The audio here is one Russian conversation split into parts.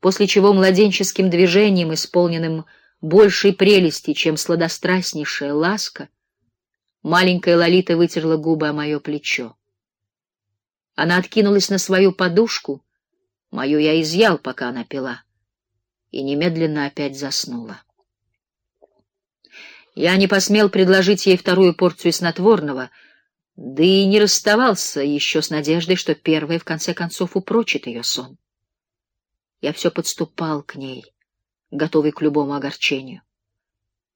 после чего младенческим движением, исполненным большей прелести, чем сладострастнейшая ласка, маленькая Лолита вытерла губы о мое плечо. Она откинулась на свою подушку, мою я изъял, пока она пила, и немедленно опять заснула. Я не посмел предложить ей вторую порцию снотворного, да и не расставался еще с надеждой, что первая в конце концов упрочит ее сон. Я все подступал к ней, готовый к любому огорчению.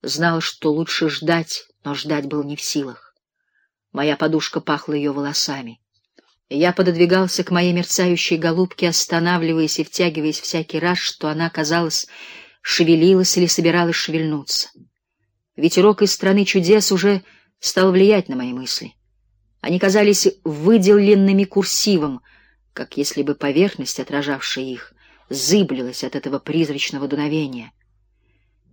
Знал, что лучше ждать, но ждать был не в силах. Моя подушка пахла ее волосами. Я пододвигался к моей мерцающей голубке, останавливаясь и втягиваясь всякий раз, что она, казалось, шевелилась или собиралась шевельнуться. Ветерок из страны чудес уже стал влиять на мои мысли. Они казались выделенными курсивом, как если бы поверхность, отражавшая их, зыблилась от этого призрачного дуновения.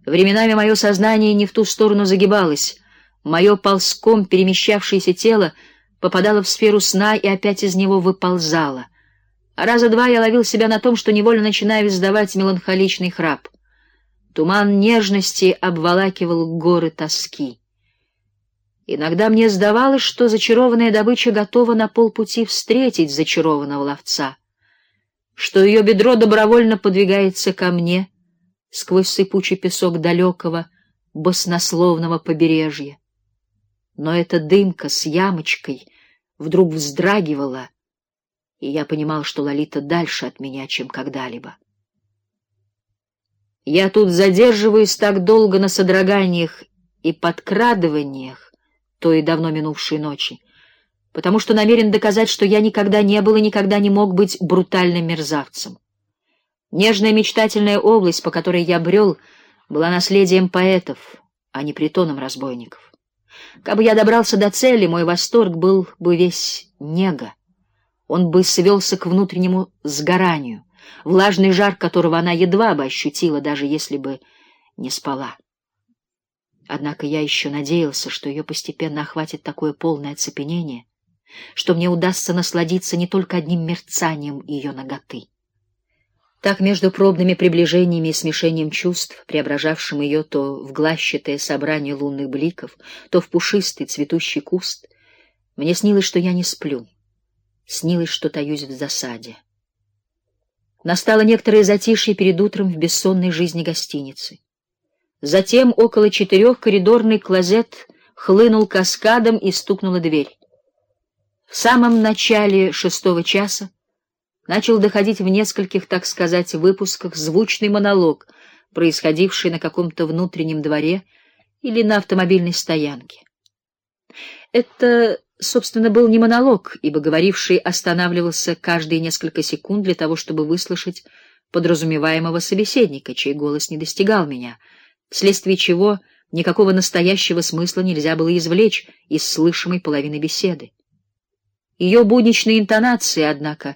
Временами мое сознание не в ту сторону загибалось, мое ползком перемещавшееся тело попадало в сферу сна и опять из него выползало. Раза два я ловил себя на том, что невольно начинаю издавать меланхоличный храп — Туман нежности обволакивал горы тоски. Иногда мне сдавалось, что зачарованная добыча готова на полпути встретить зачарованного ловца, что ее бедро добровольно подвигается ко мне сквозь сыпучий песок далекого баснословного побережья. Но эта дымка с ямочкой вдруг вздрагивала, и я понимал, что Лолита дальше от меня, чем когда-либо. Я тут задерживаюсь так долго на содроганиях и подкрадываниях той давно минувшей ночи, потому что намерен доказать, что я никогда не был и никогда не мог быть брутальным мерзавцем. Нежная мечтательная область, по которой я брел, была наследием поэтов, а не притоном разбойников. Кабы я добрался до цели, мой восторг был бы весь нега. Он бы свелся к внутреннему сгоранию влажный жар которого она едва бы ощутила, даже если бы не спала. Однако я еще надеялся, что ее постепенно охватит такое полное оцепенение, что мне удастся насладиться не только одним мерцанием ее ноготы. Так между пробными приближениями и смешением чувств, преображавшим ее то в глащатое собрание лунных бликов, то в пушистый цветущий куст, мне снилось, что я не сплю, снилось, что таюсь в засаде. Настало некоторое затишье перед утром в бессонной жизни гостиницы. Затем около четырех коридорный клозет хлынул каскадом и стукнула дверь. В самом начале шестого часа начал доходить в нескольких, так сказать, выпусках звучный монолог, происходивший на каком-то внутреннем дворе или на автомобильной стоянке. Это собственно, был не монолог, ибо говоривший останавливался каждые несколько секунд для того, чтобы выслушать подразумеваемого собеседника, чей голос не достигал меня, вследствие чего никакого настоящего смысла нельзя было извлечь из слышимой половины беседы. Ее будничные интонации, однако,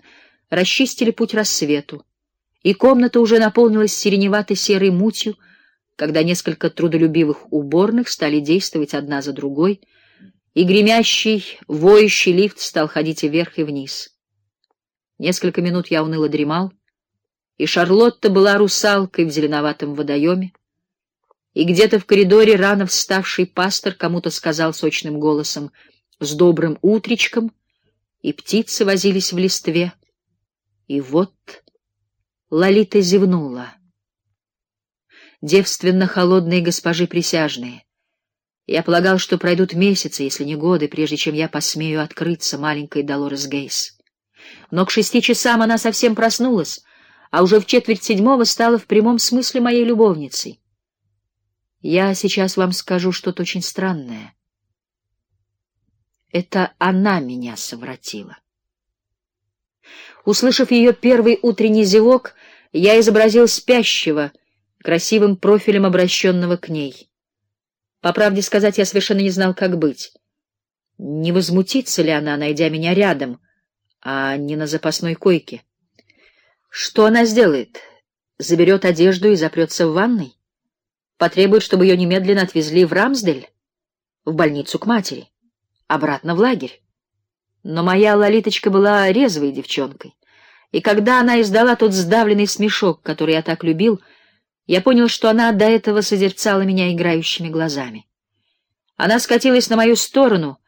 расчистили путь рассвету, и комната уже наполнилась сиреневатой серой мутью, когда несколько трудолюбивых уборных стали действовать одна за другой — и гремящий, воющий лифт стал ходить вверх, и вниз. Несколько минут я уныло дремал, и Шарлотта была русалкой в зеленоватом водоеме, и где-то в коридоре рано вставший пастор кому-то сказал сочным голосом «С добрым утречком», и птицы возились в листве. И вот Лолита зевнула. Девственно холодные госпожи присяжные, я полагал, что пройдут месяцы, если не годы, прежде чем я посмею открыться маленькой Долорес Гейс. Но к шести часам она совсем проснулась, а уже в четверть седьмого стала в прямом смысле моей любовницей. Я сейчас вам скажу что-то очень странное. Это она меня совратила. Услышав ее первый утренний зевок, я изобразил спящего, красивым профилем обращенного к ней. По правде сказать, я совершенно не знал, как быть. Не возмутится ли она, найдя меня рядом, а не на запасной койке? Что она сделает? Заберет одежду и запрется в ванной? Потребует, чтобы ее немедленно отвезли в Рамсдель, в больницу к матери, обратно в лагерь? Но моя Лолиточка была резвой девчонкой. И когда она издала тот сдавленный смешок, который я так любил, я понял, что она до этого созерцала меня играющими глазами. Она скатилась на мою сторону,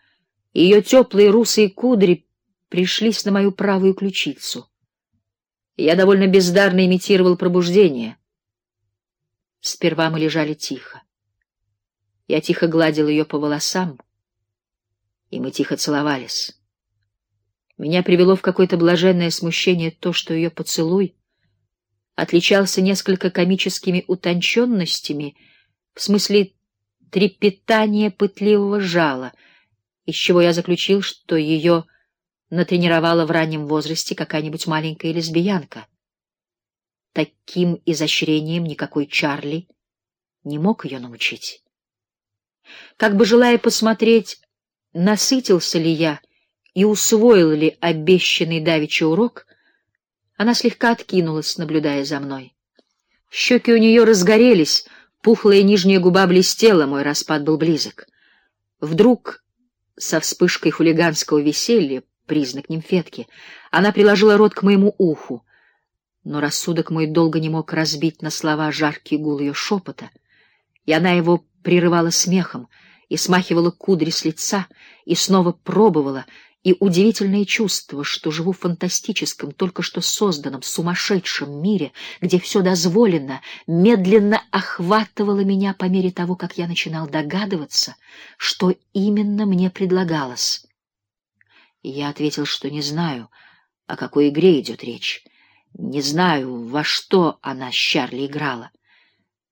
и ее теплые русые кудри пришлись на мою правую ключицу. Я довольно бездарно имитировал пробуждение. Сперва мы лежали тихо. Я тихо гладил ее по волосам, и мы тихо целовались. Меня привело в какое-то блаженное смущение то, что ее поцелуй отличался несколько комическими утонченностями, в смысле трепетания пытливого жала, из чего я заключил, что ее натренировала в раннем возрасте какая-нибудь маленькая лесбиянка. Таким изощрением никакой Чарли не мог ее научить. Как бы желая посмотреть, насытился ли я и усвоил ли обещанный давеча урок, она слегка откинулась, наблюдая за мной. Щеки у нее разгорелись, пухлая нижняя губа блестела, мой распад был близок. Вдруг, со вспышкой хулиганского веселья, признак нимфетки, она приложила рот к моему уху, но рассудок мой долго не мог разбить на слова жаркий гул ее шепота, и она его прерывала смехом и смахивала кудри с лица, и снова пробовала, и удивительное чувство, что живу в фантастическом, только что созданном, сумасшедшем мире, где все дозволено, медленно охватывало меня по мере того, как я начинал догадываться, что именно мне предлагалось. Я ответил, что не знаю, о какой игре идет речь, не знаю, во что она с Чарли играла —